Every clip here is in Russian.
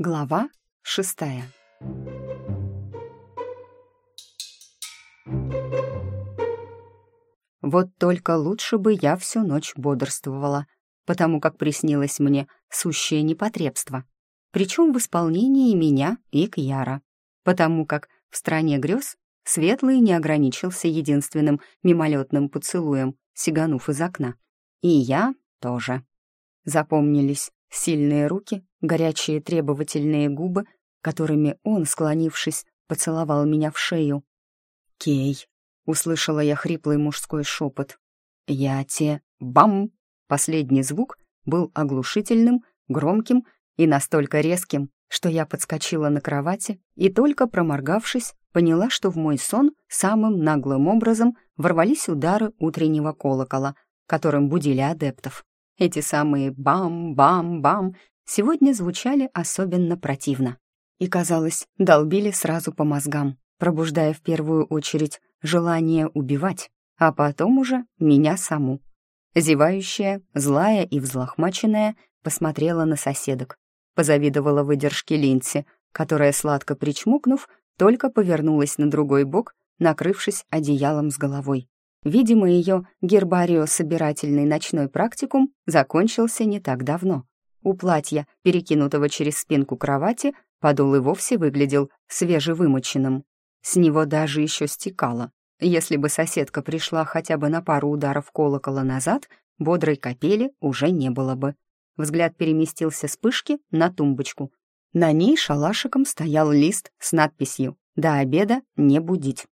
Глава шестая. Вот только лучше бы я всю ночь бодрствовала, потому как приснилось мне сущее непотребство. Причем в исполнении меня и Кьяра. Потому как в стране грез Светлый не ограничился единственным мимолетным поцелуем, сиганув из окна. И я тоже. Запомнились Сильные руки, горячие требовательные губы, которыми он, склонившись, поцеловал меня в шею. «Кей!» — услышала я хриплый мужской шепот. «Я те... Бам!» Последний звук был оглушительным, громким и настолько резким, что я подскочила на кровати и, только проморгавшись, поняла, что в мой сон самым наглым образом ворвались удары утреннего колокола, которым будили адептов. Эти самые «бам-бам-бам» сегодня звучали особенно противно. И, казалось, долбили сразу по мозгам, пробуждая в первую очередь желание убивать, а потом уже меня саму. Зевающая, злая и взлохмаченная, посмотрела на соседок. Позавидовала выдержке Линси, которая, сладко причмокнув, только повернулась на другой бок, накрывшись одеялом с головой. Видимо, ее гербарио-собирательный ночной практикум закончился не так давно. У платья, перекинутого через спинку кровати, подол и вовсе выглядел свежевымоченным. С него даже еще стекало. Если бы соседка пришла хотя бы на пару ударов колокола назад, бодрой капели уже не было бы. Взгляд переместился с пышки на тумбочку. На ней шалашиком стоял лист с надписью «До обеда не будить».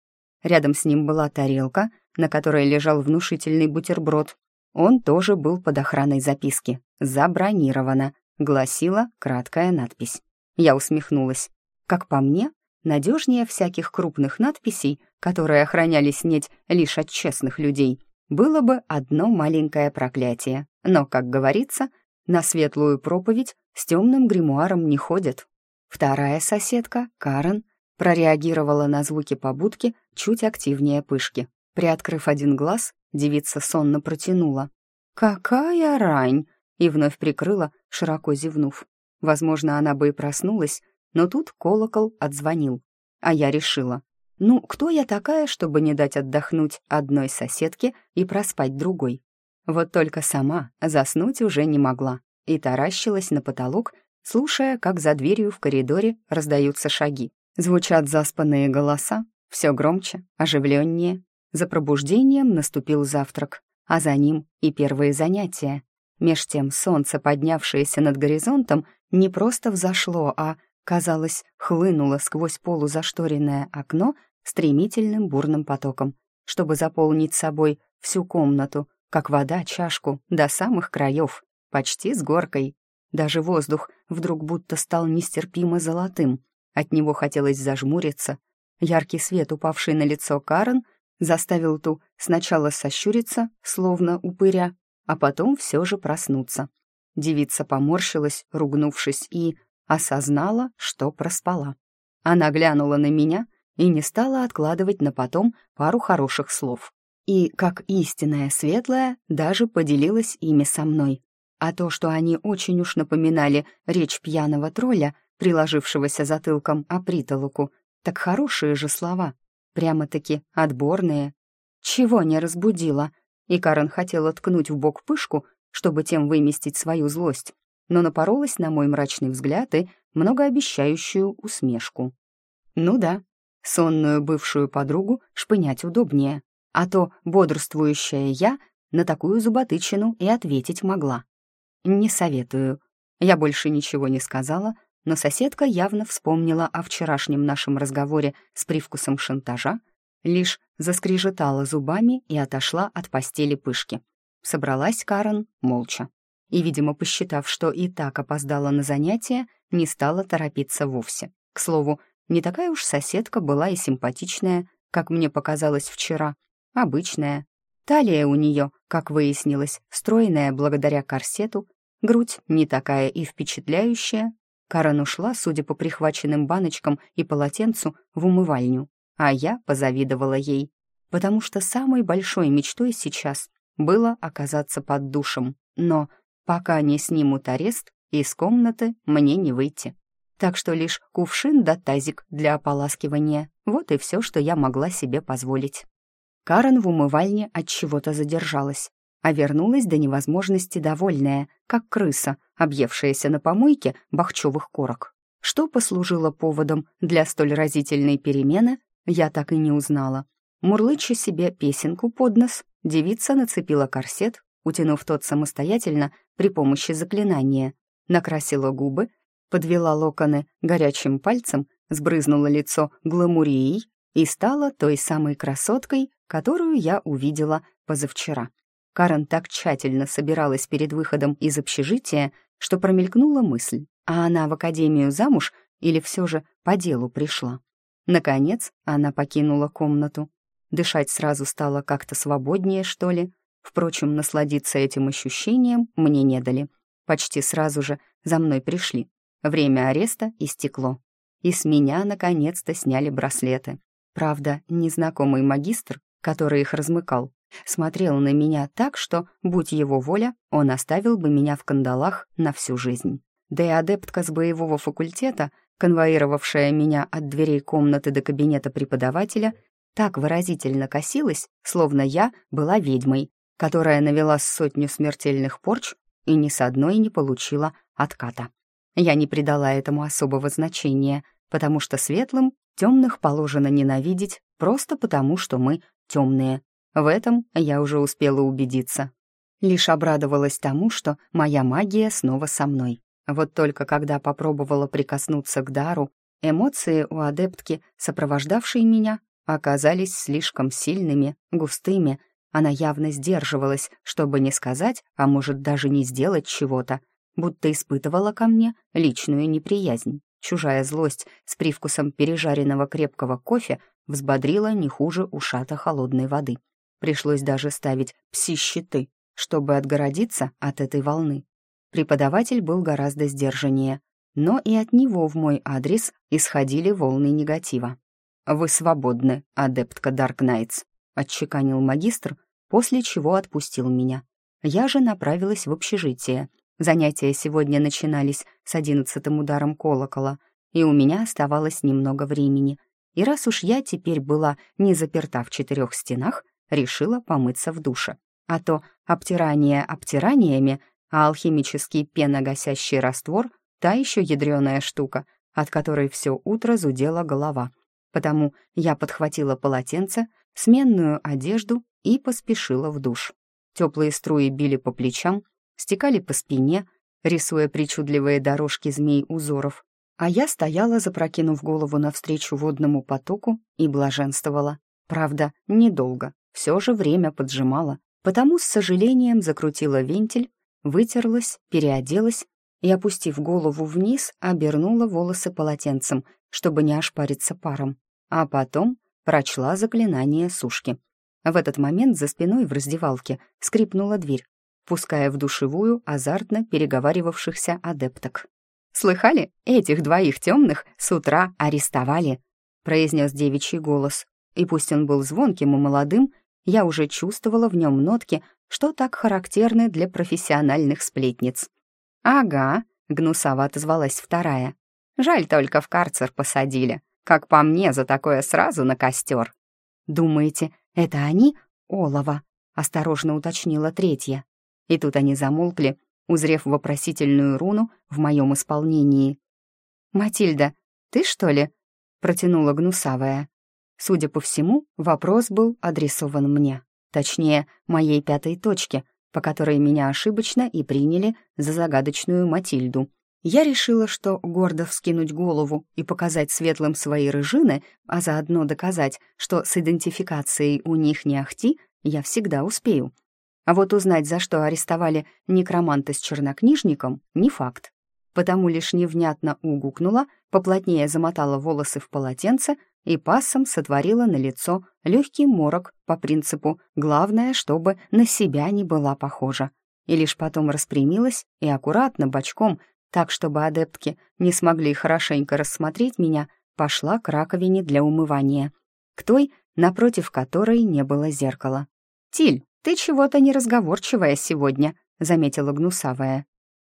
Рядом с ним была тарелка — на которой лежал внушительный бутерброд. Он тоже был под охраной записки. «Забронировано», — гласила краткая надпись. Я усмехнулась. Как по мне, надежнее всяких крупных надписей, которые охраняли снеть лишь от честных людей, было бы одно маленькое проклятие. Но, как говорится, на светлую проповедь с темным гримуаром не ходят. Вторая соседка, Карен, прореагировала на звуки побудки чуть активнее пышки. Приоткрыв один глаз, девица сонно протянула. «Какая рань!» И вновь прикрыла, широко зевнув. Возможно, она бы и проснулась, но тут колокол отзвонил. А я решила, ну, кто я такая, чтобы не дать отдохнуть одной соседке и проспать другой? Вот только сама заснуть уже не могла и таращилась на потолок, слушая, как за дверью в коридоре раздаются шаги. Звучат заспанные голоса, все громче, оживленнее, за пробуждением наступил завтрак, а за ним и первые занятия. Меж тем солнце, поднявшееся над горизонтом, не просто взошло, а, казалось, хлынуло сквозь полузашторенное окно стремительным бурным потоком, чтобы заполнить собой всю комнату, как вода чашку, до самых краев, почти с горкой. Даже воздух вдруг будто стал нестерпимо золотым. От него хотелось зажмуриться. Яркий свет, упавший на лицо Карен, заставил ту сначала сощуриться, словно упыря, а потом все же проснуться. Девица поморщилась, ругнувшись, и осознала, что проспала. Она глянула на меня и не стала откладывать на потом пару хороших слов. И, как истинная светлая, даже поделилась ими со мной. А то, что они очень уж напоминали речь пьяного тролля, приложившегося затылком о притолоку, так хорошие же слова. Прямо-таки отборные. Чего не разбудила? И Карен хотела ткнуть в бок пышку, чтобы тем выместить свою злость, но напоролась на мой мрачный взгляд и многообещающую усмешку. Ну да, сонную бывшую подругу шпынять удобнее, а то бодрствующая я на такую зуботычину и ответить могла. Не советую. Я больше ничего не сказала, но соседка явно вспомнила о вчерашнем нашем разговоре с привкусом шантажа, лишь заскрежетала зубами и отошла от постели пышки. Собралась Карен молча. И, видимо, посчитав, что и так опоздала на занятия, не стала торопиться вовсе. К слову, не такая уж соседка была и симпатичная, как мне показалось вчера. Обычная. Талия у нее, как выяснилось, стройная благодаря корсету, грудь не такая и впечатляющая, Карен ушла, судя по прихваченным баночкам и полотенцу, в умывальню, а я позавидовала ей, потому что самой большой мечтой сейчас было оказаться под душем, но пока не снимут арест, из комнаты мне не выйти. так что лишь кувшин да тазик для ополаскивания. Вот и все, что я могла себе позволить. Карен в умывальне от чего-то задержалась, а вернулась до невозможности довольная, как крыса, объевшаяся на помойке бахчевых корок. Что послужило поводом для столь разительной перемены, я так и не узнала. Мурлыча себе песенку под нос, девица нацепила корсет, утянув тот самостоятельно при помощи заклинания, накрасила губы, подвела локоны горячим пальцем, сбрызнула лицо гламурией и стала той самой красоткой, которую я увидела позавчера. Карен так тщательно собиралась перед выходом из общежития, что промелькнула мысль, а она в академию замуж или все же по делу пришла. Наконец она покинула комнату. Дышать сразу стало как-то свободнее, что ли. Впрочем, насладиться этим ощущением мне не дали. Почти сразу же за мной пришли. Время ареста истекло. И с меня наконец-то сняли браслеты. Правда, незнакомый магистр, который их размыкал, смотрел на меня так, что, будь его воля, он оставил бы меня в кандалах на всю жизнь. Да и адептка с боевого факультета — конвоировавшая меня от дверей комнаты до кабинета преподавателя, так выразительно косилась, словно я была ведьмой, которая навела сотню смертельных порч и ни с одной не получила отката. Я не придала этому особого значения, потому что светлым темных положено ненавидеть просто потому, что мы темные. В этом я уже успела убедиться. Лишь обрадовалась тому, что моя магия снова со мной. Вот только когда попробовала прикоснуться к дару, эмоции у адептки, сопровождавшей меня, оказались слишком сильными, густыми. Она явно сдерживалась, чтобы не сказать, а может даже не сделать чего-то, будто испытывала ко мне личную неприязнь. Чужая злость с привкусом пережаренного крепкого кофе взбодрила не хуже ушата холодной воды. Пришлось даже ставить пси-щиты, чтобы отгородиться от этой волны. Преподаватель был гораздо сдержаннее, но и от него в мой адрес исходили волны негатива. «Вы свободны, адептка Дарк Найтс», — отчеканил магистр, после чего отпустил меня. Я же направилась в общежитие. Занятия сегодня начинались с одиннадцатым ударом колокола, и у меня оставалось немного времени. И раз уж я теперь была не заперта в четырех стенах, решила помыться в душе. А то обтирание обтираниями — а алхимический пеногасящий раствор — та еще ядреная штука, от которой все утро зудела голова. Потому я подхватила полотенце, сменную одежду и поспешила в душ. Теплые струи били по плечам, стекали по спине, рисуя причудливые дорожки змей-узоров, а я стояла, запрокинув голову навстречу водному потоку и блаженствовала. Правда, недолго, все же время поджимало, потому с сожалением закрутила вентиль вытерлась, переоделась и, опустив голову вниз, обернула волосы полотенцем, чтобы не ошпариться паром, а потом прочла заклинание сушки. В этот момент за спиной в раздевалке скрипнула дверь, пуская в душевую азартно переговаривавшихся адепток. «Слыхали? Этих двоих темных с утра арестовали», — произнес девичий голос. И пусть он был звонким и молодым, я уже чувствовала в нем нотки, что так характерны для профессиональных сплетниц. «Ага», — гнусаво отозвалась вторая. «Жаль, только в карцер посадили. Как по мне, за такое сразу на костер». «Думаете, это они? Олова?» — осторожно уточнила третья. И тут они замолкли, узрев вопросительную руну в моем исполнении. «Матильда, ты что ли?» — протянула гнусавая. Судя по всему, вопрос был адресован мне. Точнее, моей пятой точке, по которой меня ошибочно и приняли за загадочную Матильду. Я решила, что гордо вскинуть голову и показать светлым свои рыжины, а заодно доказать, что с идентификацией у них не ахти, я всегда успею. А вот узнать, за что арестовали некроманта с чернокнижником, не факт. Потому лишь невнятно угукнула, поплотнее замотала волосы в полотенце, и пассом сотворила на лицо легкий морок по принципу «главное, чтобы на себя не была похожа». И лишь потом распрямилась и аккуратно, бочком, так, чтобы адептки не смогли хорошенько рассмотреть меня, пошла к раковине для умывания, к той, напротив которой не было зеркала. «Тиль, ты чего-то неразговорчивая сегодня», — заметила гнусавая.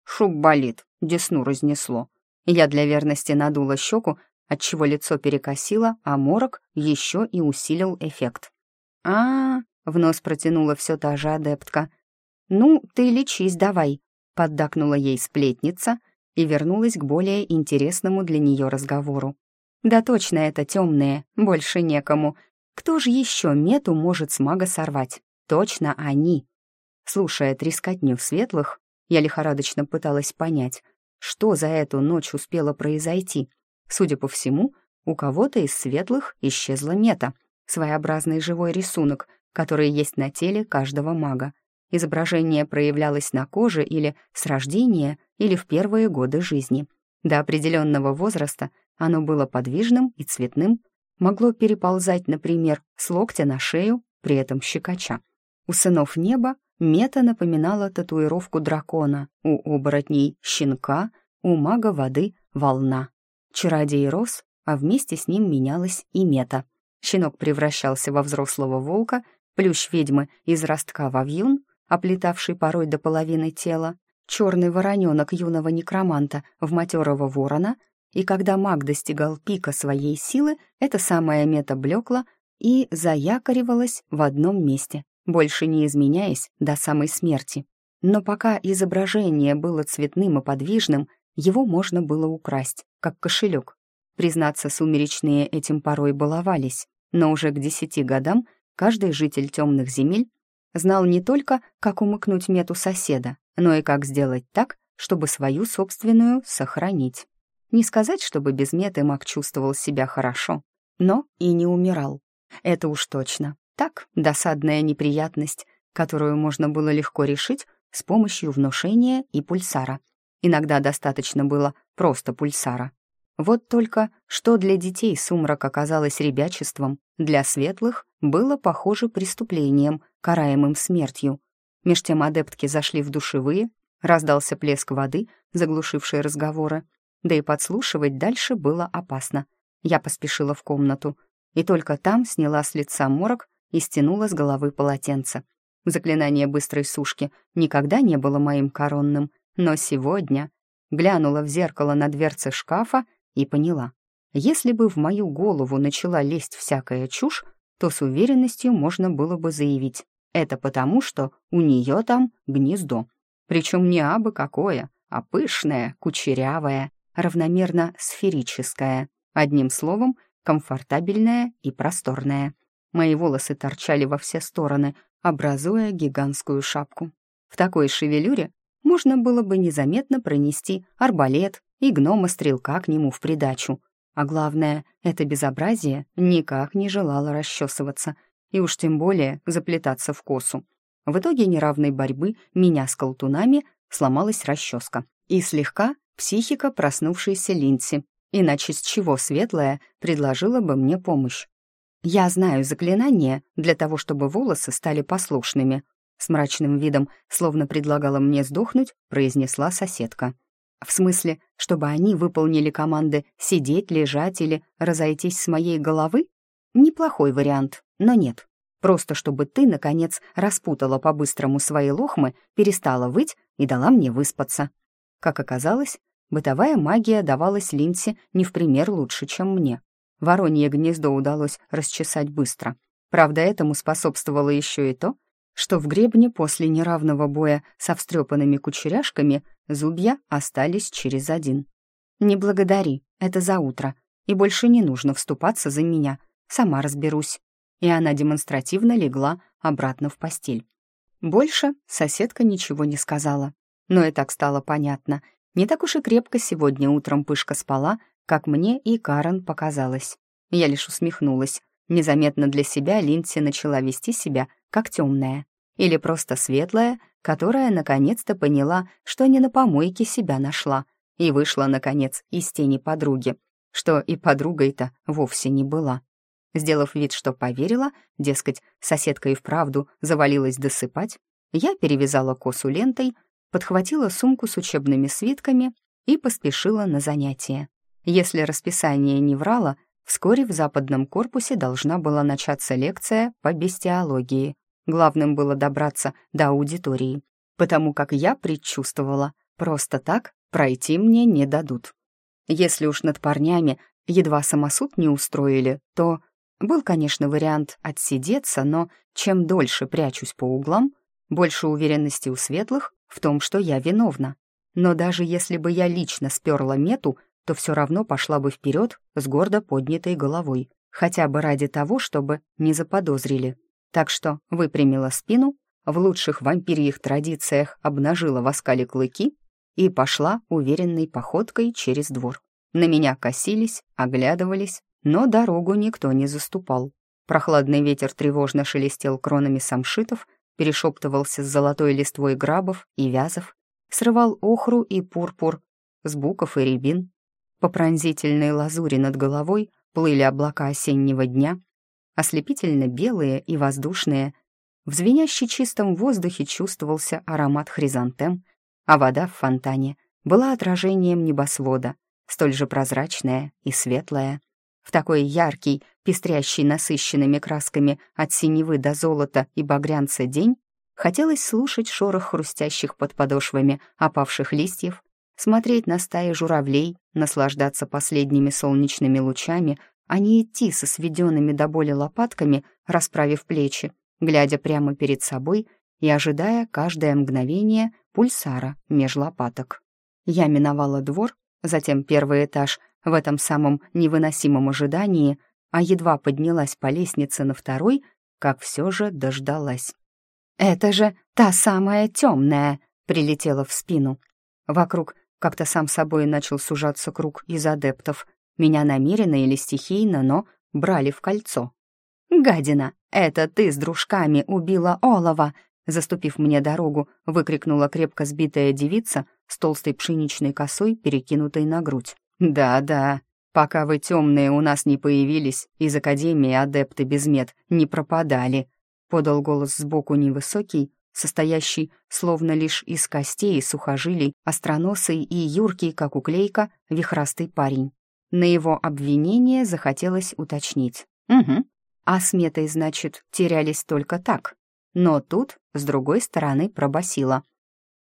«Шуб болит, десну разнесло», Я для верности надула щеку, отчего лицо перекосило, а морок еще и усилил эффект. а, -а, в нос протянула все та же адептка. «Ну, ты лечись давай», — поддакнула ей сплетница и вернулась к более интересному для нее разговору. «Да точно это темные, больше некому. Кто же еще мету может с мага сорвать? Точно они!» Слушая трескотню светлых, я лихорадочно пыталась понять, что за эту ночь успело произойти. Судя по всему, у кого-то из светлых исчезла мета, своеобразный живой рисунок, который есть на теле каждого мага. Изображение проявлялось на коже или с рождения, или в первые годы жизни. До определенного возраста оно было подвижным и цветным, могло переползать, например, с локтя на шею, при этом щекоча. У сынов неба мета напоминала татуировку дракона, у оборотней — щенка, у мага воды — волна. Чародей рос, а вместе с ним менялась и мета. Щенок превращался во взрослого волка, плющ ведьмы из ростка во вьюн, оплетавший порой до половины тела, черный вороненок юного некроманта в матерого ворона, и когда маг достигал пика своей силы, эта самая мета блекла и заякоривалась в одном месте, больше не изменяясь до самой смерти. Но пока изображение было цветным и подвижным, его можно было украсть, как кошелек. Признаться, сумеречные этим порой баловались, но уже к десяти годам каждый житель темных земель знал не только, как умыкнуть мету соседа, но и как сделать так, чтобы свою собственную сохранить. Не сказать, чтобы без меты маг чувствовал себя хорошо, но и не умирал. Это уж точно. Так, досадная неприятность, которую можно было легко решить с помощью внушения и пульсара. Иногда достаточно было просто пульсара. Вот только, что для детей сумрак оказалось ребячеством, для светлых было похоже преступлением, караемым смертью. Меж тем адептки зашли в душевые, раздался плеск воды, заглушивший разговоры, да и подслушивать дальше было опасно. Я поспешила в комнату, и только там сняла с лица морок и стянула с головы полотенце. Заклинание быстрой сушки никогда не было моим коронным, но сегодня глянула в зеркало на дверце шкафа и поняла. Если бы в мою голову начала лезть всякая чушь, то с уверенностью можно было бы заявить. Это потому, что у нее там гнездо. Причем не абы какое, а пышное, кучерявое, равномерно сферическое. Одним словом, комфортабельное и просторное. Мои волосы торчали во все стороны, образуя гигантскую шапку. В такой шевелюре можно было бы незаметно пронести арбалет и гнома-стрелка к нему в придачу. А главное, это безобразие никак не желало расчесываться, и уж тем более заплетаться в косу. В итоге неравной борьбы меня с колтунами сломалась расческа. И слегка психика проснувшейся Линси, иначе с чего светлая предложила бы мне помощь. «Я знаю заклинание для того, чтобы волосы стали послушными», с мрачным видом, словно предлагала мне сдохнуть, произнесла соседка. В смысле, чтобы они выполнили команды сидеть, лежать или разойтись с моей головы? Неплохой вариант, но нет. Просто чтобы ты, наконец, распутала по-быстрому свои лохмы, перестала выть и дала мне выспаться. Как оказалось, бытовая магия давалась Линсе не в пример лучше, чем мне. Воронье гнездо удалось расчесать быстро. Правда, этому способствовало еще и то, что в гребне после неравного боя со встрепанными кучеряшками зубья остались через один. «Не благодари, это за утро, и больше не нужно вступаться за меня, сама разберусь». И она демонстративно легла обратно в постель. Больше соседка ничего не сказала. Но и так стало понятно. Не так уж и крепко сегодня утром Пышка спала, как мне и Карен показалось. Я лишь усмехнулась. Незаметно для себя Линдси начала вести себя как темная. Или просто светлая, которая наконец-то поняла, что не на помойке себя нашла, и вышла, наконец, из тени подруги, что и подругой-то вовсе не была. Сделав вид, что поверила, дескать, соседка и вправду завалилась досыпать, я перевязала косу лентой, подхватила сумку с учебными свитками и поспешила на занятия. Если расписание не врало, вскоре в западном корпусе должна была начаться лекция по бестиологии. Главным было добраться до аудитории, потому как я предчувствовала, просто так пройти мне не дадут. Если уж над парнями едва самосуд не устроили, то... Был, конечно, вариант отсидеться, но чем дольше прячусь по углам, больше уверенности у светлых в том, что я виновна. Но даже если бы я лично сперла мету, то все равно пошла бы вперед с гордо поднятой головой, хотя бы ради того, чтобы не заподозрили. Так что выпрямила спину, в лучших вампирьих традициях обнажила в оскале клыки и пошла уверенной походкой через двор. На меня косились, оглядывались, но дорогу никто не заступал. Прохладный ветер тревожно шелестел кронами самшитов, перешептывался с золотой листвой грабов и вязов, срывал охру и пурпур, с буков и рябин. По пронзительной лазури над головой плыли облака осеннего дня, ослепительно белые и воздушные. В звенящей чистом воздухе чувствовался аромат хризантем, а вода в фонтане была отражением небосвода, столь же прозрачная и светлая. В такой яркий, пестрящий насыщенными красками от синевы до золота и багрянца день хотелось слушать шорох хрустящих под подошвами опавших листьев, смотреть на стаи журавлей, наслаждаться последними солнечными лучами, а не идти со сведенными до боли лопатками, расправив плечи, глядя прямо перед собой и ожидая каждое мгновение пульсара меж лопаток. Я миновала двор, затем первый этаж в этом самом невыносимом ожидании, а едва поднялась по лестнице на второй, как все же дождалась. «Это же та самая темная!» — прилетела в спину. Вокруг как-то сам собой начал сужаться круг из адептов. Меня намеренно или стихийно, но брали в кольцо. «Гадина, это ты с дружками убила Олова!» Заступив мне дорогу, выкрикнула крепко сбитая девица с толстой пшеничной косой, перекинутой на грудь. «Да-да, пока вы темные у нас не появились, из Академии адепты без мед не пропадали», подал голос сбоку невысокий, состоящий словно лишь из костей и сухожилий, остроносый и юркий, как уклейка, вихрастый парень. На его обвинение захотелось уточнить. «Угу. А сметой, значит, терялись только так?» Но тут, с другой стороны, пробасила.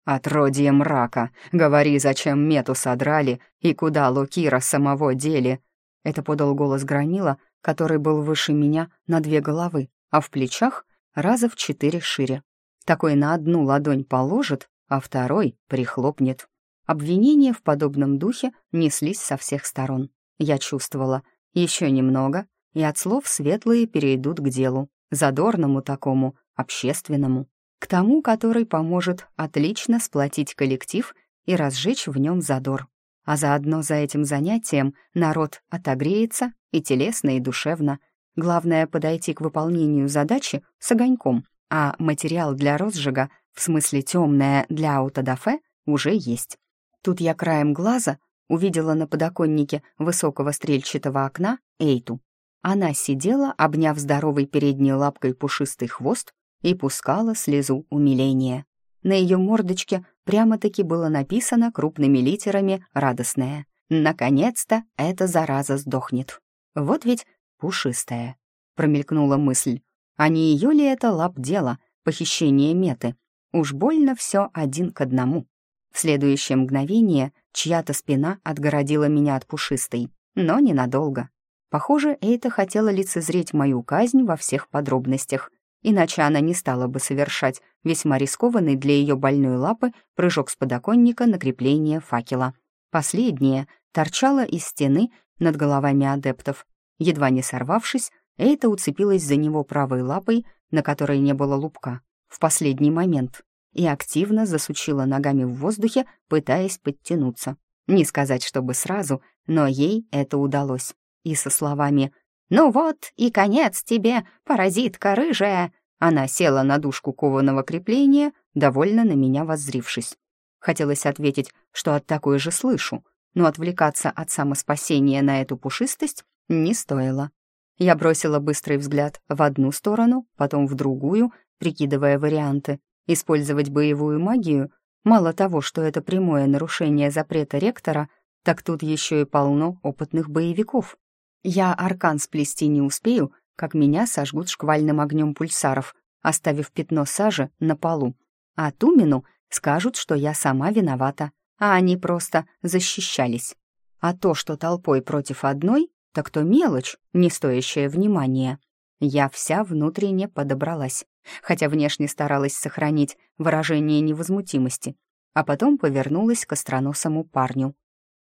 «Отродье мрака! Говори, зачем мету содрали и куда Лукира самого дели?» Это подал голос Громила, который был выше меня на две головы, а в плечах раза в четыре шире. Такой на одну ладонь положит, а второй прихлопнет. Обвинения в подобном духе неслись со всех сторон. Я чувствовала, еще немного, и от слов светлые перейдут к делу, задорному такому, общественному, к тому, который поможет отлично сплотить коллектив и разжечь в нем задор. А заодно за этим занятием народ отогреется и телесно, и душевно. Главное — подойти к выполнению задачи с огоньком, а материал для розжига, в смысле темное для аутодафе, уже есть. Тут я краем глаза увидела на подоконнике высокого стрельчатого окна Эйту. Она сидела, обняв здоровой передней лапкой пушистый хвост и пускала слезу умиления. На ее мордочке прямо-таки было написано крупными литерами «радостное». «Наконец-то эта зараза сдохнет». Вот ведь пушистая, промелькнула мысль. А не ее ли это лап дело, похищение меты? Уж больно все один к одному. В следующее мгновение чья-то спина отгородила меня от пушистой, но ненадолго. Похоже, Эйта хотела лицезреть мою казнь во всех подробностях, иначе она не стала бы совершать весьма рискованный для ее больной лапы прыжок с подоконника на крепление факела. Последнее торчало из стены над головами адептов. Едва не сорвавшись, Эйта уцепилась за него правой лапой, на которой не было лупка, в последний момент, и активно засучила ногами в воздухе, пытаясь подтянуться. Не сказать, чтобы сразу, но ей это удалось. И со словами «Ну вот, и конец тебе, паразитка рыжая!» Она села на дужку кованого крепления, довольно на меня воззрившись. Хотелось ответить, что от такой же слышу, но отвлекаться от самоспасения на эту пушистость не стоило. Я бросила быстрый взгляд в одну сторону, потом в другую, прикидывая варианты. Использовать боевую магию? Мало того, что это прямое нарушение запрета ректора, так тут еще и полно опытных боевиков. Я аркан сплести не успею, как меня сожгут шквальным огнем пульсаров, оставив пятно сажи на полу. А Тумину скажут, что я сама виновата, а они просто защищались. А то, что толпой против одной, так то мелочь, не стоящая внимания. Я вся внутренне подобралась, хотя внешне старалась сохранить выражение невозмутимости, а потом повернулась к остроносому парню.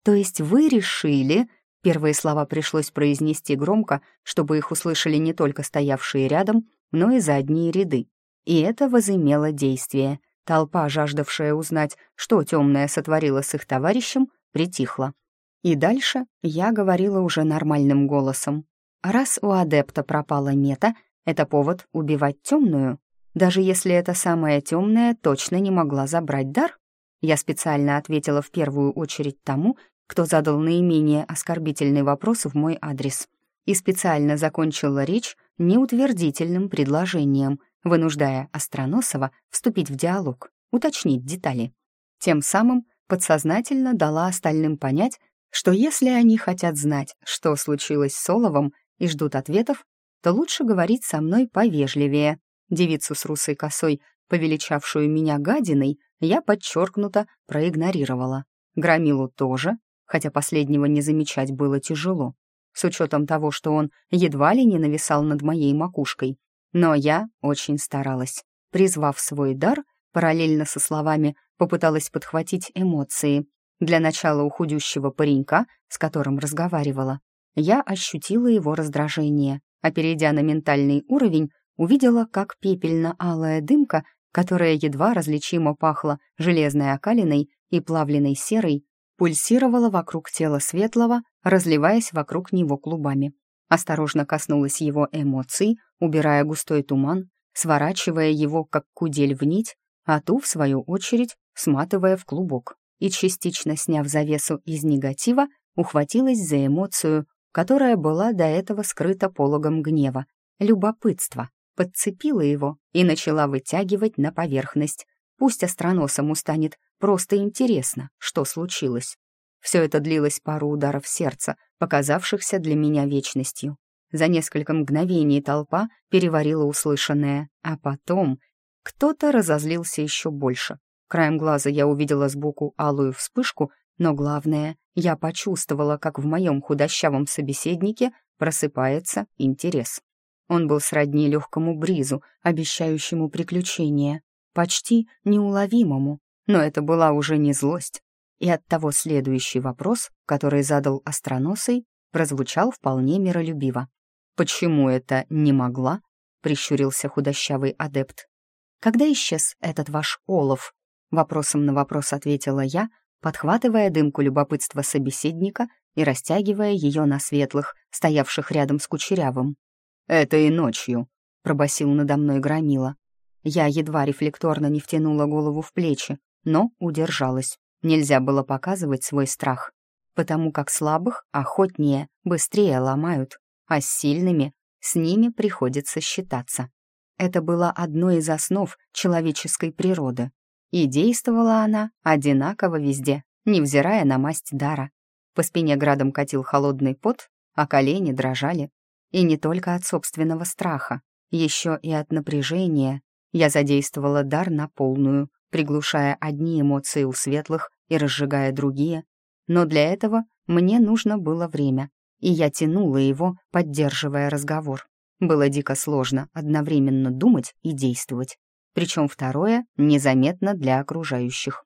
«То есть вы решили...» Первые слова пришлось произнести громко, чтобы их услышали не только стоявшие рядом, но и задние ряды. И это возымело действие. Толпа, жаждавшая узнать, что темная сотворила с их товарищем, притихла. И дальше я говорила уже нормальным голосом. Раз у адепта пропала мета, это повод убивать темную. Даже если эта самая темная точно не могла забрать дар? Я специально ответила в первую очередь тому, кто задал наименее оскорбительный вопрос в мой адрес. И специально закончила речь неутвердительным предложением, вынуждая Остроносова вступить в диалог, уточнить детали. Тем самым подсознательно дала остальным понять, что если они хотят знать, что случилось с Соловом, и ждут ответов, то лучше говорить со мной повежливее. Девицу с русой косой, повеличавшую меня гадиной, я подчеркнуто проигнорировала. Громилу тоже, хотя последнего не замечать было тяжело, с учетом того, что он едва ли не нависал над моей макушкой. Но я очень старалась. Призвав свой дар, параллельно со словами попыталась подхватить эмоции. Для начала у худющего паренька, с которым разговаривала, я ощутила его раздражение, а перейдя на ментальный уровень, увидела, как пепельно-алая дымка, которая едва различимо пахла железной окалиной и плавленной серой, пульсировала вокруг тела светлого, разливаясь вокруг него клубами. Осторожно коснулась его эмоций, убирая густой туман, сворачивая его, как кудель в нить, а ту, в свою очередь, сматывая в клубок. И частично сняв завесу из негатива, ухватилась за эмоцию, которая была до этого скрыта пологом гнева, любопытства, подцепила его и начала вытягивать на поверхность. Пусть остроносому станет просто интересно, что случилось. Все это длилось пару ударов сердца, показавшихся для меня вечностью. За несколько мгновений толпа переварила услышанное, а потом кто-то разозлился еще больше. Краем глаза я увидела сбоку алую вспышку, но главное, я почувствовала, как в моем худощавом собеседнике просыпается интерес. Он был сродни легкому бризу, обещающему приключения, почти неуловимому, но это была уже не злость. И оттого следующий вопрос, который задал остроносый, прозвучал вполне миролюбиво. «Почему это не могла?» — прищурился худощавый адепт. «Когда исчез этот ваш олов?» Вопросом на вопрос ответила я, подхватывая дымку любопытства собеседника и растягивая ее на светлых, стоявших рядом с кучерявым. «Это и ночью», — пробасил надо мной громила. Я едва рефлекторно не втянула голову в плечи, но удержалась. Нельзя было показывать свой страх, потому как слабых охотнее, быстрее ломают, а с сильными с ними приходится считаться. Это было одной из основ человеческой природы, и действовала она одинаково везде, невзирая на масть дара. По спине градом катил холодный пот, а колени дрожали. И не только от собственного страха, еще и от напряжения. Я задействовала дар на полную, приглушая одни эмоции у светлых и разжигая другие. Но для этого мне нужно было время, и я тянула его, поддерживая разговор. Было дико сложно одновременно думать и действовать причем второе незаметно для окружающих.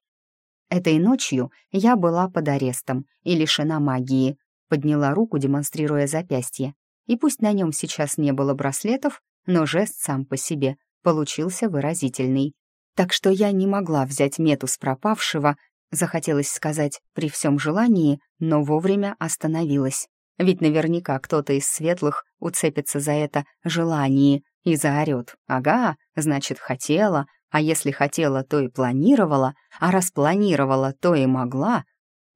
Этой ночью я была под арестом и лишена магии, подняла руку, демонстрируя запястье. И пусть на нем сейчас не было браслетов, но жест сам по себе получился выразительный. Так что я не могла взять мету с пропавшего, захотелось сказать при всем желании, но вовремя остановилась. Ведь наверняка кто-то из светлых уцепится за это желание и заорет. Ага, значит, хотела, а если хотела, то и планировала, а раз планировала, то и могла.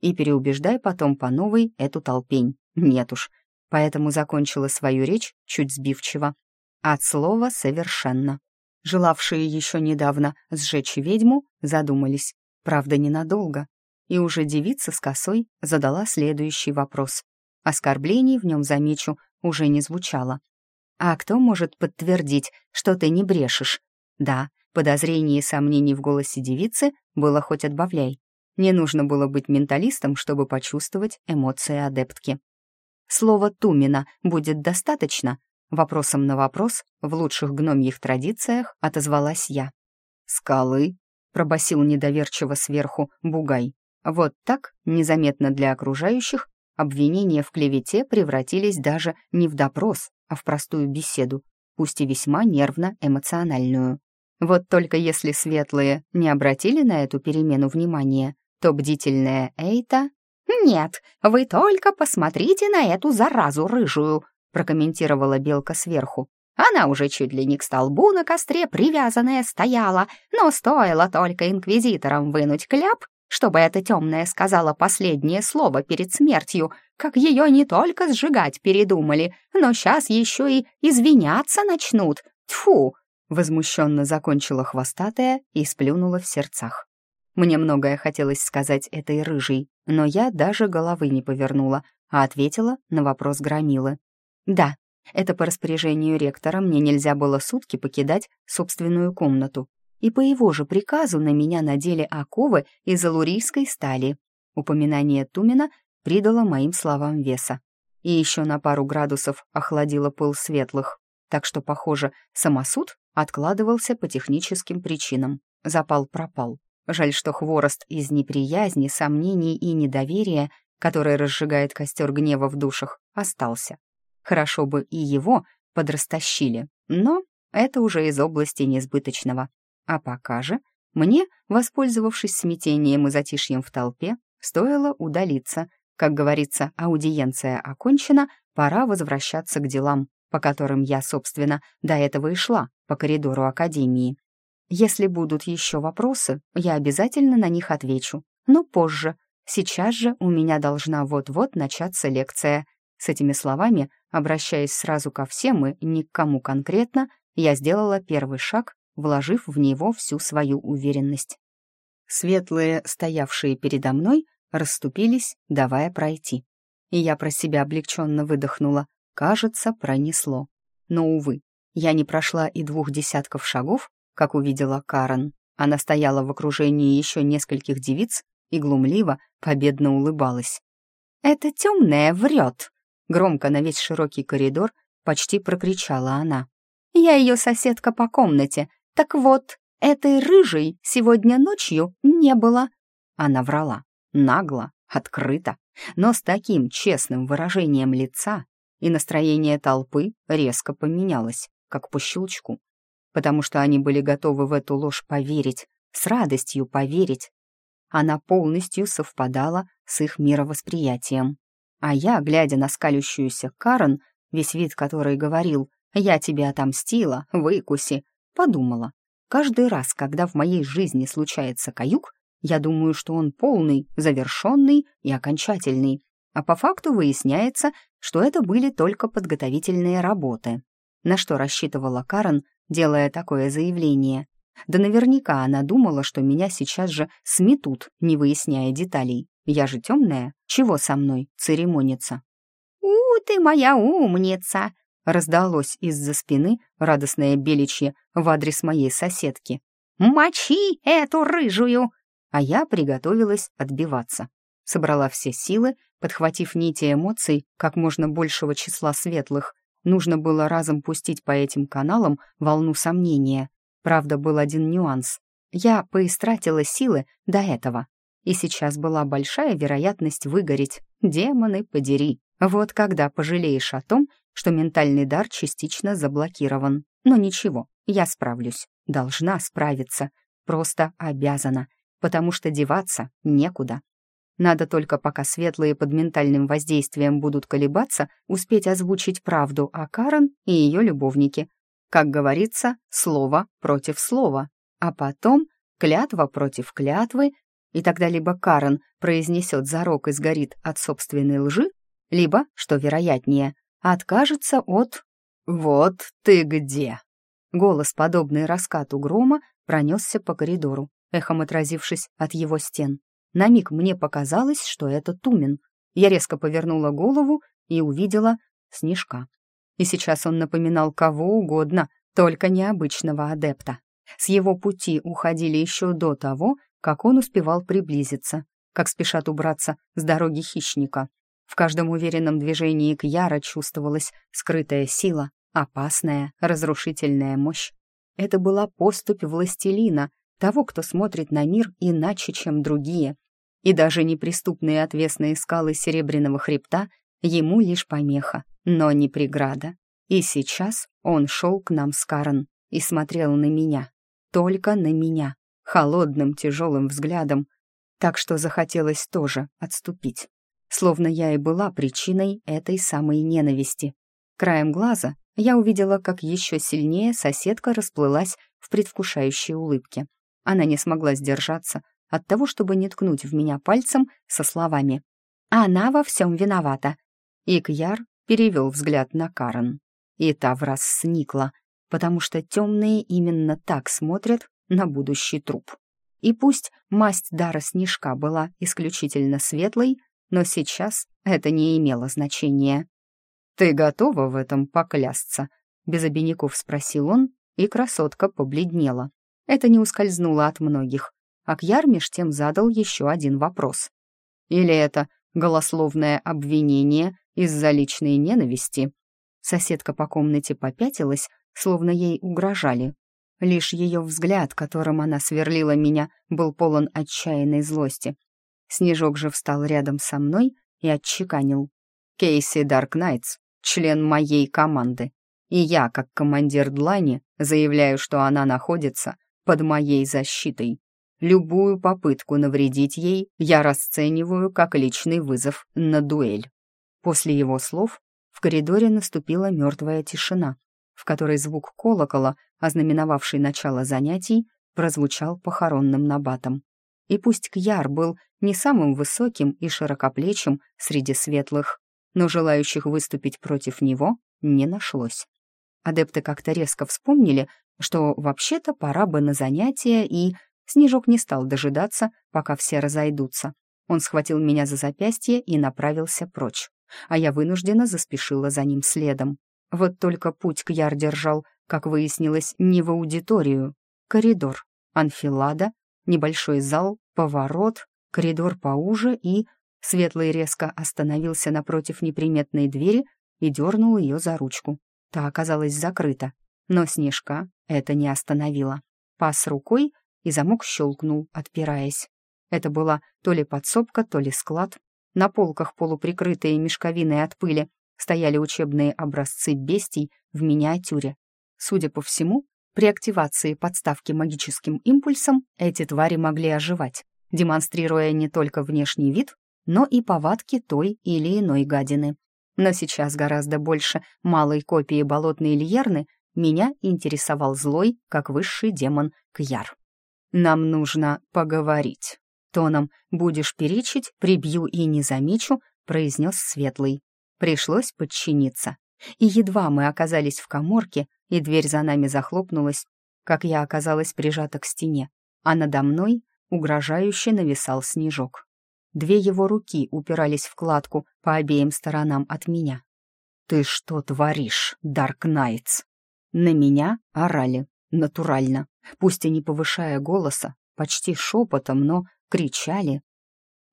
И переубеждай потом по новой эту толпень. Нет уж. Поэтому закончила свою речь чуть сбивчиво. От слова «совершенно». Желавшие еще недавно сжечь ведьму задумались. Правда, ненадолго. И уже девица с косой задала следующий вопрос. Оскорблений в нем, замечу, уже не звучало. А кто может подтвердить, что ты не брешешь? Да, подозрений и сомнений в голосе девицы было хоть отбавляй. Не нужно было быть менталистом, чтобы почувствовать эмоции адептки. Слово «тумина» будет достаточно? Вопросом на вопрос в лучших гномьих традициях отозвалась я. «Скалы?» — пробасил недоверчиво сверху Бугай. Вот так, незаметно для окружающих, обвинения в клевете превратились даже не в допрос, а в простую беседу, пусть и весьма нервно-эмоциональную. Вот только если светлые не обратили на эту перемену внимания, то бдительная Эйта... «Нет, вы только посмотрите на эту заразу рыжую», прокомментировала белка сверху. Она уже чуть ли не к столбу на костре привязанная стояла, но стоило только инквизиторам вынуть кляп, чтобы эта темная сказала последнее слово перед смертью, как ее не только сжигать передумали, но сейчас еще и извиняться начнут. Тьфу! Возмущенно закончила хвостатая и сплюнула в сердцах. Мне многое хотелось сказать этой рыжей, но я даже головы не повернула, а ответила на вопрос Громилы. «Да, это по распоряжению ректора мне нельзя было сутки покидать собственную комнату, и по его же приказу на меня надели оковы из алурийской стали. Упоминание Тумина придало моим словам веса. И еще на пару градусов охладило пыл светлых, так что, похоже, самосуд откладывался по техническим причинам. Запал пропал. Жаль, что хворост из неприязни, сомнений и недоверия, который разжигает костер гнева в душах, остался. Хорошо бы и его подрастащили, но это уже из области несбыточного. А пока же мне, воспользовавшись смятением и затишьем в толпе, стоило удалиться. Как говорится, аудиенция окончена, пора возвращаться к делам, по которым я, собственно, до этого и шла, по коридору Академии. Если будут еще вопросы, я обязательно на них отвечу, но позже. Сейчас же у меня должна вот-вот начаться лекция. С этими словами, обращаясь сразу ко всем и ни к кому конкретно, я сделала первый шаг вложив в него всю свою уверенность. Светлые, стоявшие передо мной, расступились, давая пройти. И я про себя облегченно выдохнула. Кажется, пронесло. Но, увы, я не прошла и двух десятков шагов, как увидела Карен. Она стояла в окружении еще нескольких девиц и глумливо, победно улыбалась. «Это темная врет!» Громко на весь широкий коридор почти прокричала она. «Я ее соседка по комнате, так вот, этой рыжей сегодня ночью не было. Она врала, нагло, открыто, но с таким честным выражением лица, и настроение толпы резко поменялось, как по щелчку, потому что они были готовы в эту ложь поверить, с радостью поверить. Она полностью совпадала с их мировосприятием. А я, глядя на скалющуюся Карен, весь вид которой говорил «Я тебе отомстила, выкуси», Подумала, каждый раз, когда в моей жизни случается каюк, я думаю, что он полный, завершенный и окончательный, а по факту выясняется, что это были только подготовительные работы. На что рассчитывала Карен, делая такое заявление? Да наверняка она думала, что меня сейчас же сметут, не выясняя деталей. Я же темная, чего со мной церемониться? «У, ты моя умница!» Раздалось из-за спины радостное беличье в адрес моей соседки. «Мочи эту рыжую!» А я приготовилась отбиваться. Собрала все силы, подхватив нити эмоций как можно большего числа светлых. Нужно было разом пустить по этим каналам волну сомнения. Правда, был один нюанс. Я поистратила силы до этого. И сейчас была большая вероятность выгореть. Демоны, подери. Вот когда пожалеешь о том, что ментальный дар частично заблокирован. Но ничего, я справлюсь. Должна справиться. Просто обязана. Потому что деваться некуда. Надо только, пока светлые под ментальным воздействием будут колебаться, успеть озвучить правду о Карен и ее любовнике. Как говорится, слово против слова. А потом клятва против клятвы, и тогда либо Карен произнесет зарок и сгорит от собственной лжи, либо, что вероятнее, откажется от... «Вот ты где!» Голос, подобный раскату грома, пронесся по коридору, эхом отразившись от его стен. На миг мне показалось, что это Тумин. Я резко повернула голову и увидела Снежка. И сейчас он напоминал кого угодно, только необычного адепта. С его пути уходили еще до того, как он успевал приблизиться, как спешат убраться с дороги хищника. В каждом уверенном движении к Яра чувствовалась скрытая сила, опасная, разрушительная мощь. Это была поступь властелина, того, кто смотрит на мир иначе, чем другие. И даже неприступные отвесные скалы Серебряного хребта ему лишь помеха, но не преграда. И сейчас он шел к нам с Карен и смотрел на меня, только на меня, холодным тяжелым взглядом, так что захотелось тоже отступить, словно я и была причиной этой самой ненависти. Краем глаза я увидела, как еще сильнее соседка расплылась в предвкушающей улыбке. Она не смогла сдержаться от того, чтобы не ткнуть в меня пальцем со словами «Она во всем виновата». Икьяр перевел взгляд на Карен. И та враз сникла, потому что темные именно так смотрят на будущий труп. И пусть масть дара снежка была исключительно светлой, но сейчас это не имело значения. «Ты готова в этом поклясться?» — без обиняков спросил он, и красотка побледнела. Это не ускользнуло от многих. Акьяр меж тем задал еще один вопрос. «Или это голословное обвинение из-за личной ненависти?» Соседка по комнате попятилась, словно ей угрожали. Лишь ее взгляд, которым она сверлила меня, был полон отчаянной злости. Снежок же встал рядом со мной и отчеканил. «Кейси Дарк Найтс, член моей команды. И я, как командир Длани, заявляю, что она находится под моей защитой. Любую попытку навредить ей я расцениваю как личный вызов на дуэль». После его слов в коридоре наступила мертвая тишина, в которой звук колокола, ознаменовавший начало занятий, прозвучал похоронным набатом. И пусть Кьяр был не самым высоким и широкоплечим среди светлых, но желающих выступить против него не нашлось. Адепты как-то резко вспомнили, что вообще-то пора бы на занятия, и Снежок не стал дожидаться, пока все разойдутся. Он схватил меня за запястье и направился прочь, а я вынужденно заспешила за ним следом. Вот только путь к Яр держал, как выяснилось, не в аудиторию. Коридор, анфилада, небольшой зал, поворот, коридор поуже и... Светлый резко остановился напротив неприметной двери и дернул ее за ручку. Та оказалась закрыта, но Снежка это не остановило. Пас рукой, и замок щелкнул, отпираясь. Это была то ли подсобка, то ли склад. На полках, полуприкрытые мешковиной от пыли, стояли учебные образцы бестий в миниатюре. Судя по всему, при активации подставки магическим импульсом эти твари могли оживать, демонстрируя не только внешний вид, но и повадки той или иной гадины. Но сейчас гораздо больше малой копии болотной льерны меня интересовал злой, как высший демон, Кьяр. «Нам нужно поговорить. Тоном «будешь перечить, прибью и не замечу», произнес Светлый. Пришлось подчиниться. И едва мы оказались в коморке, и дверь за нами захлопнулась, как я оказалась прижата к стене, а надо мной угрожающе нависал снежок. Две его руки упирались в кладку по обеим сторонам от меня. «Ты что творишь, Дарк Найтс?» На меня орали, натурально, пусть и не повышая голоса, почти шепотом, но кричали.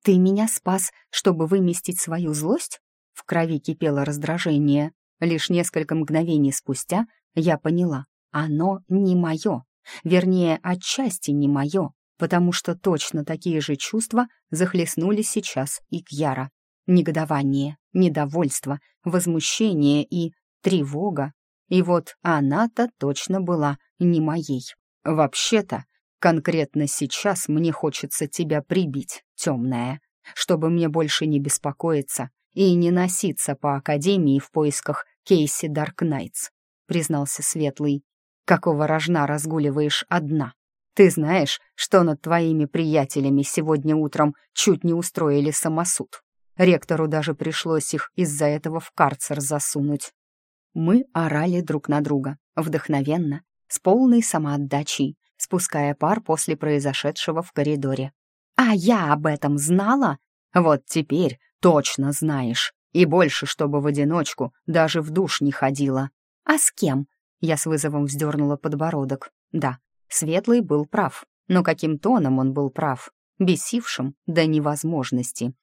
«Ты меня спас, чтобы выместить свою злость? В крови кипело раздражение. Лишь несколько мгновений спустя я поняла, оно не мое. Вернее, отчасти не мое, потому что точно такие же чувства захлестнули сейчас и Кьяра. Негодование, недовольство, возмущение и тревога. И вот она-то точно была не моей. Вообще-то, конкретно сейчас мне хочется тебя прибить, темная, чтобы мне больше не беспокоиться и не носиться по Академии в поисках Кейси Даркнайтс», — признался Светлый. «Какого рожна разгуливаешь одна? Ты знаешь, что над твоими приятелями сегодня утром чуть не устроили самосуд. Ректору даже пришлось их из-за этого в карцер засунуть». Мы орали друг на друга, вдохновенно, с полной самоотдачей, спуская пар после произошедшего в коридоре. «А я об этом знала? Вот теперь «Точно знаешь. И больше, чтобы в одиночку даже в душ не ходила». «А с кем?» Я с вызовом вздернула подбородок. Да, Светлый был прав. Но каким тоном он был прав, бесившим до невозможности.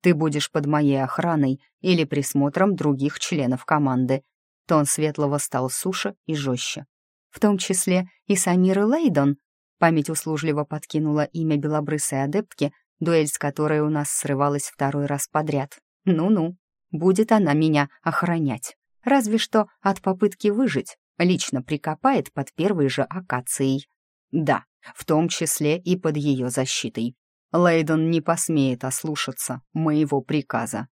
«Ты будешь под моей охраной или присмотром других членов команды». Тон Светлого стал суше и жестче. «В том числе и Самиры Лейдон», память услужливо подкинула имя белобрысой адептки, дуэль с которой у нас срывалась второй раз подряд. «Ну-ну, будет она меня охранять. Разве что от попытки выжить лично прикопает под первой же акацией. Да, в том числе и под ее защитой. Лейдон не посмеет ослушаться моего приказа.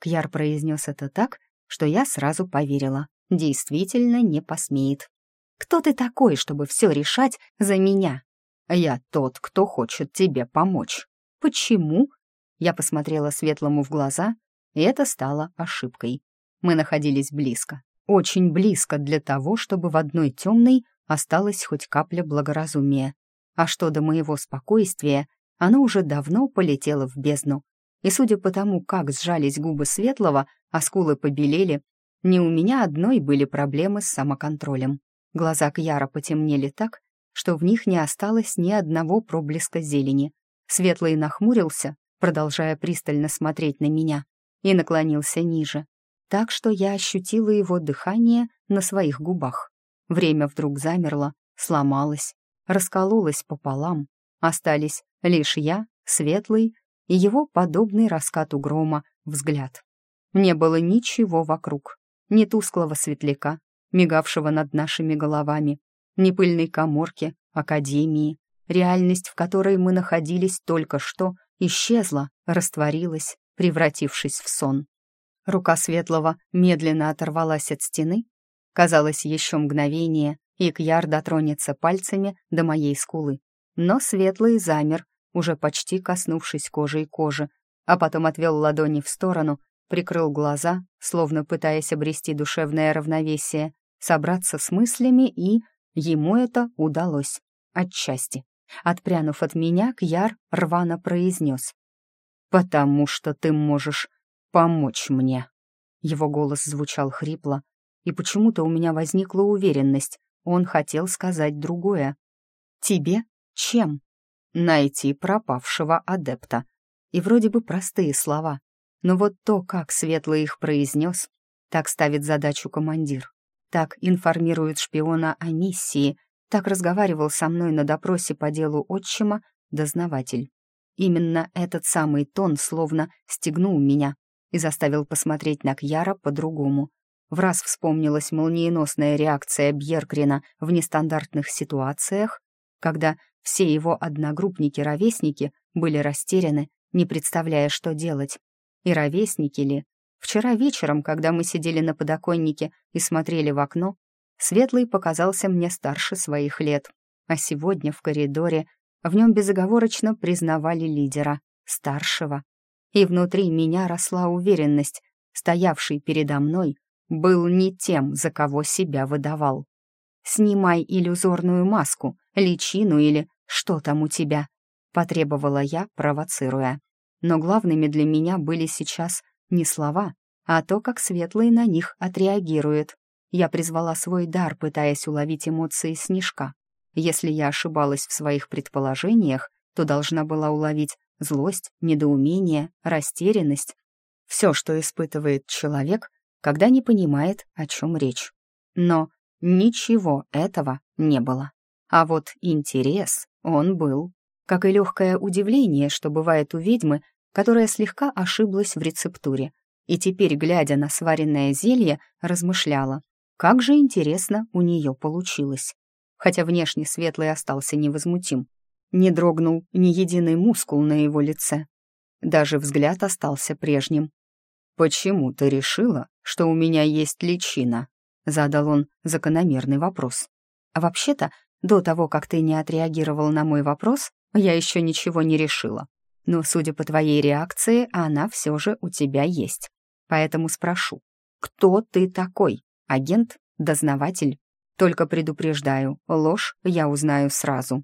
Кьяр произнес это так, что я сразу поверила. Действительно не посмеет. Кто ты такой, чтобы все решать за меня? Я тот, кто хочет тебе помочь. Почему? Я посмотрела Светлому в глаза, и это стало ошибкой. Мы находились близко, очень близко для того, чтобы в одной темной осталась хоть капля благоразумия. А что до моего спокойствия, оно уже давно полетело в бездну. И судя по тому, как сжались губы Светлого, а скулы побелели, не у меня одной были проблемы с самоконтролем. Глаза Кьяра потемнели так, что в них не осталось ни одного проблеска зелени. Светлый нахмурился, продолжая пристально смотреть на меня, и наклонился ниже, так что я ощутила его дыхание на своих губах. Время вдруг замерло, сломалось, раскололось пополам. Остались лишь я, светлый, и его подобный раскату грома взгляд. Не было ничего вокруг, ни тусклого светляка, мигавшего над нашими головами, ни пыльной коморки, академии. Реальность, в которой мы находились только что, исчезла, растворилась, превратившись в сон. Рука Светлого медленно оторвалась от стены. Казалось, еще мгновение, и Кьяр дотронется пальцами до моей скулы. Но Светлый замер, уже почти коснувшись кожи и кожи, а потом отвел ладони в сторону, прикрыл глаза, словно пытаясь обрести душевное равновесие, собраться с мыслями, и ему это удалось. Отчасти. Отпрянув от меня, Кьяр рвано произнес. «Потому что ты можешь помочь мне». Его голос звучал хрипло, и почему-то у меня возникла уверенность, он хотел сказать другое. «Тебе? Чем?» «Найти пропавшего адепта». И вроде бы простые слова, но вот то, как Светло их произнес, так ставит задачу командир, так информирует шпиона о миссии, так разговаривал со мной на допросе по делу отчима дознаватель. Именно этот самый тон словно стегнул меня, и заставил посмотреть на Кьяра по-другому. В раз вспомнилась молниеносная реакция Бьеркрина в нестандартных ситуациях, когда все его одногруппники-ровесники были растеряны, не представляя, что делать. И ровесники ли? Вчера вечером, когда мы сидели на подоконнике и смотрели в окно, Светлый показался мне старше своих лет, а сегодня в коридоре в нем безоговорочно признавали лидера, старшего и внутри меня росла уверенность, стоявший передо мной был не тем, за кого себя выдавал. «Снимай иллюзорную маску, личину или что там у тебя», — потребовала я, провоцируя. Но главными для меня были сейчас не слова, а то, как Светлый на них отреагирует. Я призвала свой дар, пытаясь уловить эмоции Снежка. Если я ошибалась в своих предположениях, то должна была уловить злость, недоумение, растерянность. Все, что испытывает человек, когда не понимает, о чем речь. Но ничего этого не было. А вот интерес он был. Как и легкое удивление, что бывает у ведьмы, которая слегка ошиблась в рецептуре, и теперь, глядя на сваренное зелье, размышляла, как же интересно у нее получилось. Хотя внешне Светлый остался невозмутим, не дрогнул ни единый мускул на его лице. Даже взгляд остался прежним. «Почему ты решила, что у меня есть личина?» — задал он закономерный вопрос. «А вообще-то, до того, как ты не отреагировал на мой вопрос, я еще ничего не решила. Но, судя по твоей реакции, она все же у тебя есть. Поэтому спрошу, кто ты такой? Агент? Дознаватель? Только предупреждаю, ложь я узнаю сразу.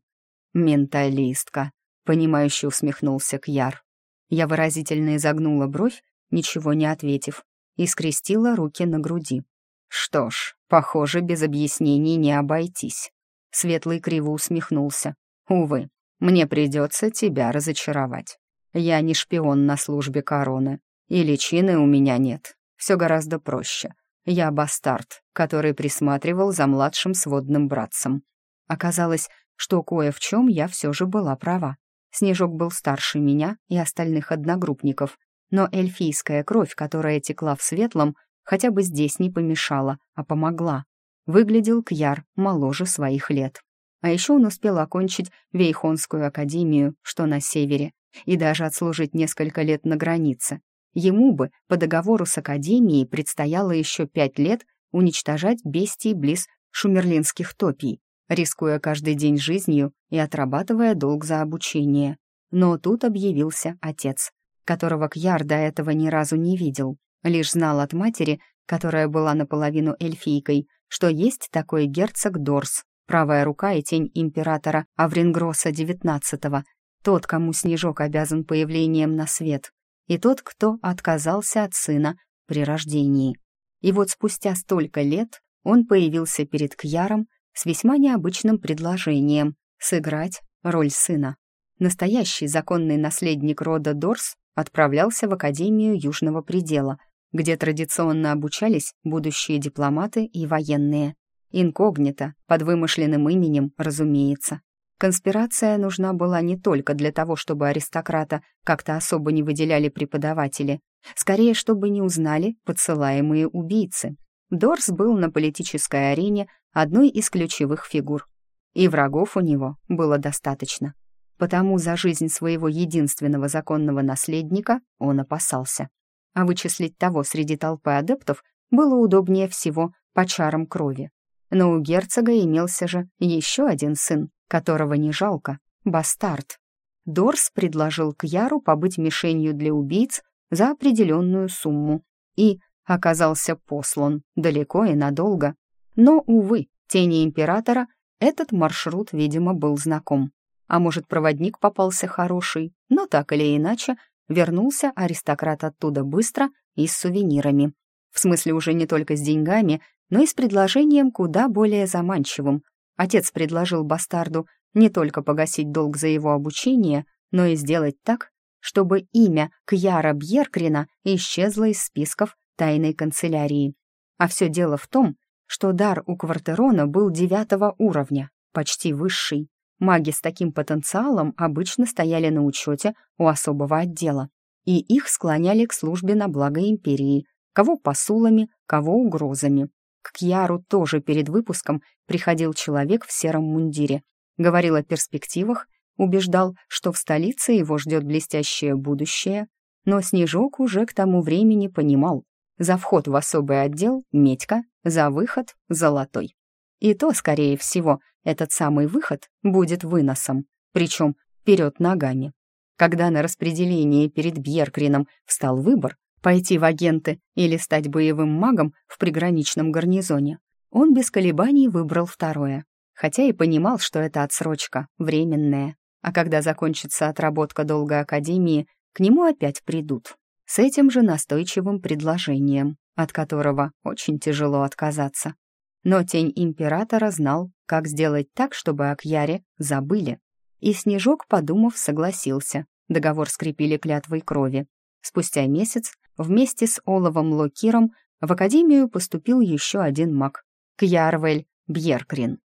«Менталистка», — понимающе усмехнулся Кьяр. Я выразительно изогнула бровь, ничего не ответив, и скрестила руки на груди. «Что ж, похоже, без объяснений не обойтись». Светлый криво усмехнулся. «Увы, мне придется тебя разочаровать. Я не шпион на службе короны, и личины у меня нет. Все гораздо проще. Я бастард, который присматривал за младшим сводным братцем. Оказалось, что кое в чем я все же была права. Снежок был старше меня и остальных одногруппников, но эльфийская кровь, которая текла в светлом, хотя бы здесь не помешала, а помогла. Выглядел Кьяр моложе своих лет. А еще он успел окончить Вейхонскую академию, что на севере, и даже отслужить несколько лет на границе, Ему бы по договору с Академией предстояло еще пять лет уничтожать бестий близ шумерлинских топий, рискуя каждый день жизнью и отрабатывая долг за обучение. Но тут объявился отец, которого Кьяр до этого ни разу не видел, лишь знал от матери, которая была наполовину эльфийкой, что есть такой герцог Дорс, правая рука и тень императора Аврингроса XIX, тот, кому Снежок обязан появлением на свет и тот, кто отказался от сына при рождении. И вот спустя столько лет он появился перед Кьяром с весьма необычным предложением сыграть роль сына. Настоящий законный наследник рода Дорс отправлялся в Академию Южного предела, где традиционно обучались будущие дипломаты и военные. Инкогнито, под вымышленным именем, разумеется. Конспирация нужна была не только для того, чтобы аристократа как-то особо не выделяли преподаватели, скорее, чтобы не узнали подсылаемые убийцы. Дорс был на политической арене одной из ключевых фигур. И врагов у него было достаточно. Потому за жизнь своего единственного законного наследника он опасался. А вычислить того среди толпы адептов было удобнее всего по чарам крови. Но у герцога имелся же еще один сын, которого не жалко, бастард. Дорс предложил Кьяру побыть мишенью для убийц за определенную сумму и оказался послан далеко и надолго. Но, увы, тени императора этот маршрут, видимо, был знаком. А может, проводник попался хороший, но так или иначе вернулся аристократ оттуда быстро и с сувенирами. В смысле уже не только с деньгами, но и с предложением куда более заманчивым Отец предложил бастарду не только погасить долг за его обучение, но и сделать так, чтобы имя Кьяра Бьеркрина исчезло из списков тайной канцелярии. А все дело в том, что дар у Квартерона был девятого уровня, почти высший. Маги с таким потенциалом обычно стояли на учете у особого отдела, и их склоняли к службе на благо империи, кого посулами, кого угрозами. К Кьяру тоже перед выпуском приходил человек в сером мундире. Говорил о перспективах, убеждал, что в столице его ждет блестящее будущее, но Снежок уже к тому времени понимал, за вход в особый отдел — медька, за выход — золотой. И то, скорее всего, этот самый выход будет выносом, причем вперед ногами. Когда на распределении перед Бьеркрином встал выбор, пойти в агенты или стать боевым магом в приграничном гарнизоне, он без колебаний выбрал второе, хотя и понимал, что это отсрочка, временная, а когда закончится отработка долга Академии, к нему опять придут. С этим же настойчивым предложением, от которого очень тяжело отказаться. Но тень императора знал, как сделать так, чтобы о Кьяре забыли. И Снежок, подумав, согласился. Договор скрепили клятвой крови. Спустя месяц Вместе с Оловом Локиром в академию поступил еще один маг — Кьярвель Бьеркрин.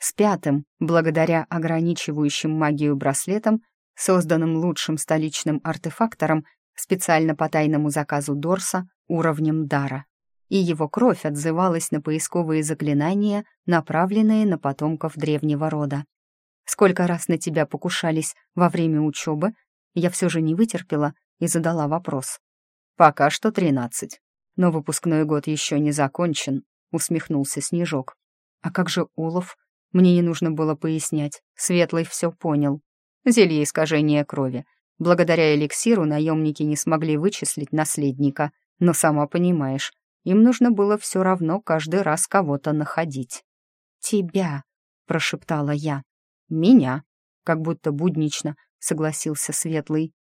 С пятым, благодаря ограничивающим магию браслетам, созданным лучшим столичным артефактором специально по тайному заказу Дорса уровнем дара. И его кровь отзывалась на поисковые заклинания, направленные на потомков древнего рода. Сколько раз на тебя покушались во время учебы, я все же не вытерпела и задала вопрос. «Пока что тринадцать. Но выпускной год еще не закончен», — усмехнулся Снежок. «А как же Олов? Мне не нужно было пояснять. Светлый все понял. Зелье искажения крови. Благодаря эликсиру наемники не смогли вычислить наследника. Но сама понимаешь, им нужно было все равно каждый раз кого-то находить. «Тебя», — прошептала я. «Меня», — как будто буднично согласился Светлый.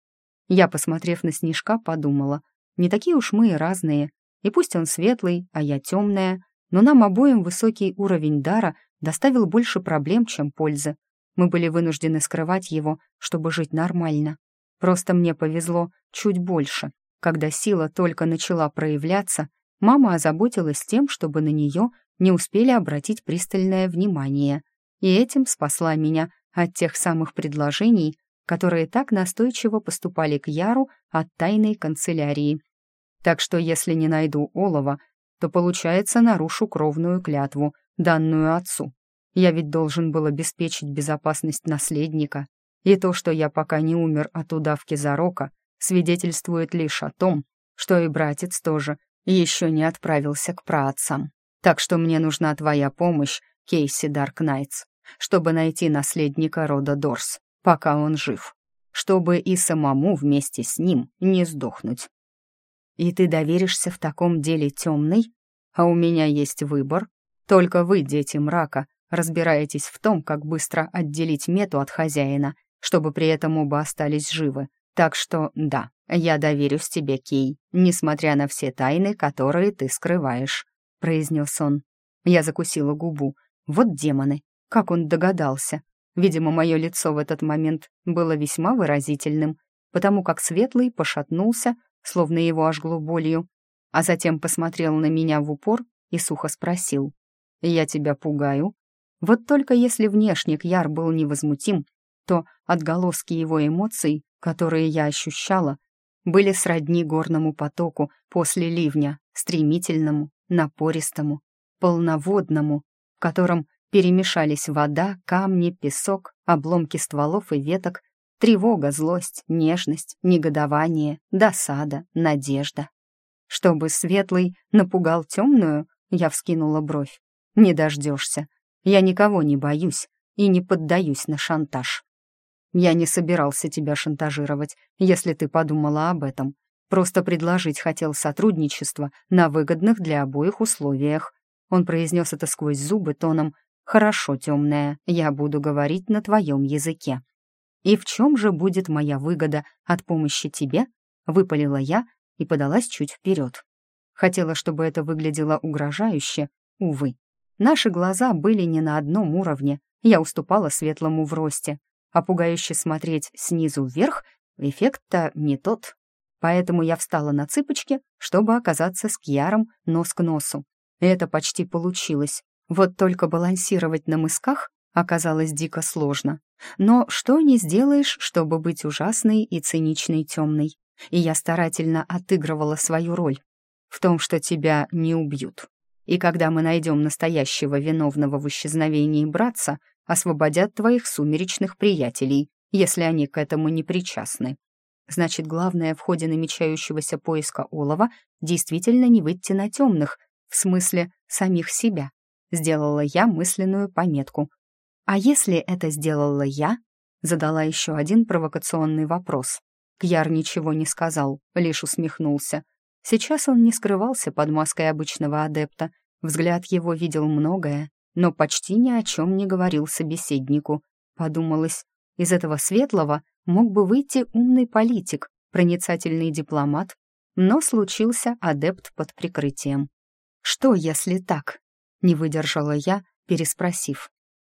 Я, посмотрев на Снежка, подумала — не такие уж мы и разные. И пусть он светлый, а я темная, но нам обоим высокий уровень дара доставил больше проблем, чем пользы. Мы были вынуждены скрывать его, чтобы жить нормально. Просто мне повезло чуть больше. Когда сила только начала проявляться, мама озаботилась тем, чтобы на нее не успели обратить пристальное внимание. И этим спасла меня от тех самых предложений, которые так настойчиво поступали к Яру от тайной канцелярии. Так что если не найду олова, то, получается, нарушу кровную клятву, данную отцу. Я ведь должен был обеспечить безопасность наследника, и то, что я пока не умер от удавки Зарока, свидетельствует лишь о том, что и братец тоже еще не отправился к праотцам. Так что мне нужна твоя помощь, Кейси Дарк Найтс, чтобы найти наследника рода Дорс, пока он жив, чтобы и самому вместе с ним не сдохнуть. И ты доверишься в таком деле темной? А у меня есть выбор. Только вы, дети мрака, разбираетесь в том, как быстро отделить мету от хозяина, чтобы при этом оба остались живы. Так что да, я доверюсь тебе, Кей, несмотря на все тайны, которые ты скрываешь», — произнес он. Я закусила губу. Вот демоны, как он догадался. Видимо, мое лицо в этот момент было весьма выразительным, потому как Светлый пошатнулся, словно его ожгло болью, а затем посмотрел на меня в упор и сухо спросил. «Я тебя пугаю?» Вот только если внешне Кьяр был невозмутим, то отголоски его эмоций, которые я ощущала, были сродни горному потоку после ливня, стремительному, напористому, полноводному, в котором перемешались вода, камни, песок, обломки стволов и веток, тревога, злость, нежность, негодование, досада, надежда. Чтобы светлый напугал темную, я вскинула бровь. Не дождешься. Я никого не боюсь и не поддаюсь на шантаж. Я не собирался тебя шантажировать, если ты подумала об этом. Просто предложить хотел сотрудничество на выгодных для обоих условиях. Он произнес это сквозь зубы тоном «Хорошо, темная, я буду говорить на твоем языке». «И в чем же будет моя выгода от помощи тебе?» — выпалила я и подалась чуть вперед. Хотела, чтобы это выглядело угрожающе, увы. Наши глаза были не на одном уровне, я уступала светлому в росте, а пугающе смотреть снизу вверх эффект-то не тот. Поэтому я встала на цыпочки, чтобы оказаться с Кьяром нос к носу. Это почти получилось. Вот только балансировать на мысках оказалось дико сложно. Но что не сделаешь, чтобы быть ужасной и циничной темной. И я старательно отыгрывала свою роль в том, что тебя не убьют. И когда мы найдем настоящего виновного в исчезновении братца, освободят твоих сумеречных приятелей, если они к этому не причастны. Значит, главное в ходе намечающегося поиска олова действительно не выйти на темных, в смысле самих себя. Сделала я мысленную пометку. А если это сделала я? Задала еще один провокационный вопрос. Кьяр ничего не сказал, лишь усмехнулся. Сейчас он не скрывался под маской обычного адепта. Взгляд его видел многое, но почти ни о чем не говорил собеседнику. Подумалось, из этого светлого мог бы выйти умный политик, проницательный дипломат, но случился адепт под прикрытием. «Что, если так?» — не выдержала я, переспросив.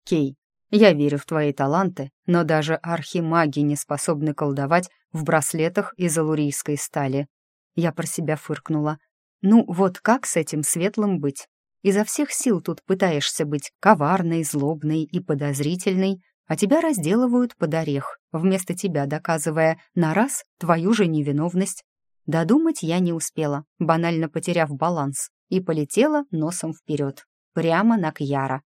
«Кей, я верю в твои таланты, но даже архимаги не способны колдовать в браслетах из алурийской стали. Я про себя фыркнула. Ну вот как с этим светлым быть? Изо всех сил тут пытаешься быть коварной, злобной и подозрительной, а тебя разделывают под орех, вместо тебя доказывая на раз твою же невиновность. Додумать я не успела, банально потеряв баланс, и полетела носом вперед, прямо на Кьяра.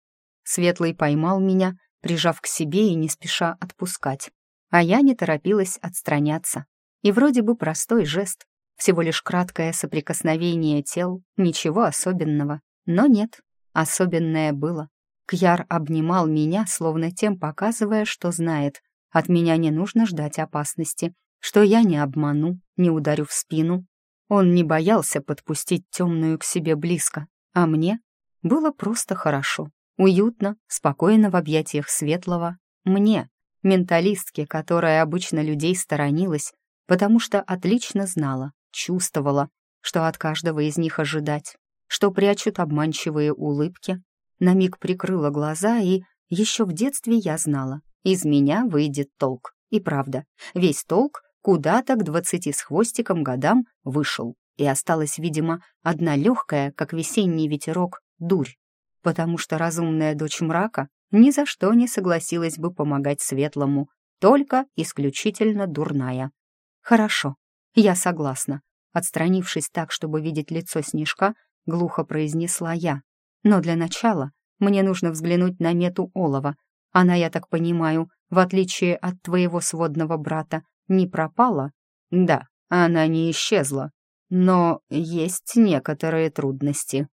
Светлый поймал меня, прижав к себе и не спеша отпускать. А я не торопилась отстраняться. И вроде бы простой жест, всего лишь краткое соприкосновение тел, ничего особенного. Но нет, особенное было. Кьяр обнимал меня, словно тем показывая, что знает. От меня не нужно ждать опасности, что я не обману, не ударю в спину. Он не боялся подпустить темную к себе близко, а мне было просто хорошо, уютно, спокойно в объятиях светлого. Мне, менталистке, которая обычно людей сторонилась, потому что отлично знала, чувствовала, что от каждого из них ожидать, что прячут обманчивые улыбки. На миг прикрыла глаза, и еще в детстве я знала, из меня выйдет толк. И правда, весь толк куда-то к двадцати с хвостиком годам вышел. И осталась, видимо, одна легкая, как весенний ветерок, дурь. Потому что разумная дочь мрака ни за что не согласилась бы помогать светлому, только исключительно дурная. Хорошо, я согласна. Отстранившись так, чтобы видеть лицо снежка, глухо произнесла я. Но для начала мне нужно взглянуть на мету олова. Она, я так понимаю, в отличие от твоего сводного брата, не пропала? Да, она не исчезла. Но есть некоторые трудности.